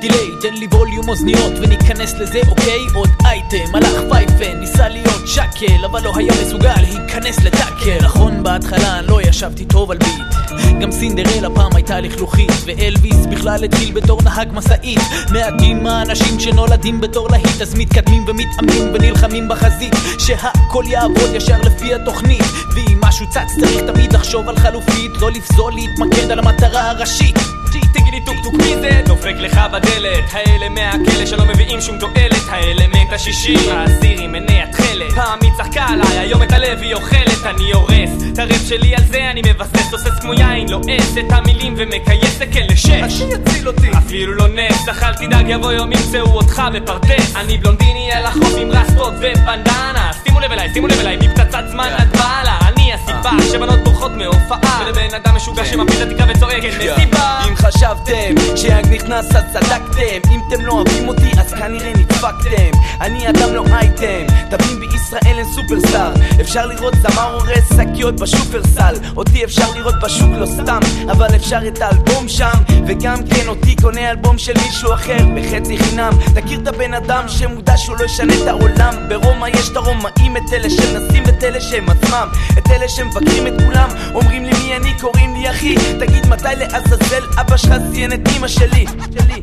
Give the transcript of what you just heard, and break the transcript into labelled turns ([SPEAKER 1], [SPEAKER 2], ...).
[SPEAKER 1] delay, תן לי ווליום אוזניות וניכנס לזה אוקיי? עוד אייטם, הלך פייפן, ניסה להיות שקל, אבל לא היה מסוגל להיכנס לטאקל. נכון בהתחלה לא ישבתי טוב על ביט, גם סינדרלה פעם הייתה לכלוכית, ואלוויס בכלל התחיל בתור נהג משאית. מעטים האנשים שנולדים בתור להיט, אז מתקדמים ומתאמנים ונלחמים בחזית, שהכל יעבוד ישר לפי התוכנית, ואם משהו צץ צריך תמיד לחשוב על חלופית, לא לפזול להתמקד על המטרה הראשית.
[SPEAKER 2] תגידי טוק טוק מי זה? דופק לך בדלת. האלה מהכלא שלא מביאים שום תועלת. האלמנט השישי העשירי מניע תכלת פעם היא צחקה עליי היום את הלב היא אוכלת. אני הורס את הרב שלי על זה אני מבסס. תוסס כמו יין לועס את המילים ומקייס סקל לשש
[SPEAKER 3] השי יציל אותי.
[SPEAKER 2] אפילו לא נס אך אל תדאג יבוא יום ימצאו אותך בפרדס. אני בלונדיני על החוף עם רסטות ובנדנה. שימו לב אליי שימו לב אליי מפצצת זמן עד בעלה אני הסיבה שבנות בורחות מהופעה ולבן אדם משוגע שמפיל את התקרה וצועק כן. מסיבה.
[SPEAKER 3] אם חשבתם שיאנג נכנס אז צדקתם. אם אתם לא אוהבים אותי אז כנראה נדפקתם. אני אדם לא אייטם תבין בישראל אין סופרסטאר. אפשר לראות זמר הורס שקיות בשופרסל. אותי אפשר לראות בשוק לא סתם אבל אפשר את האלבום שם. וגם כן אותי קונה אלבום של מישהו אחר בחצי חינם. תכיר את הבן אדם שמודע שהוא לא ישנה את העולם. ברומא יש את הרומאים את אלה שמנסים ואת אלה שהם עצמם. את אלה שמבקרים את כולם אומרים לי מי אני קוראים לי אחי. תגיד מתי לעזאזל אבא שלך ציין את אמא שלי שלי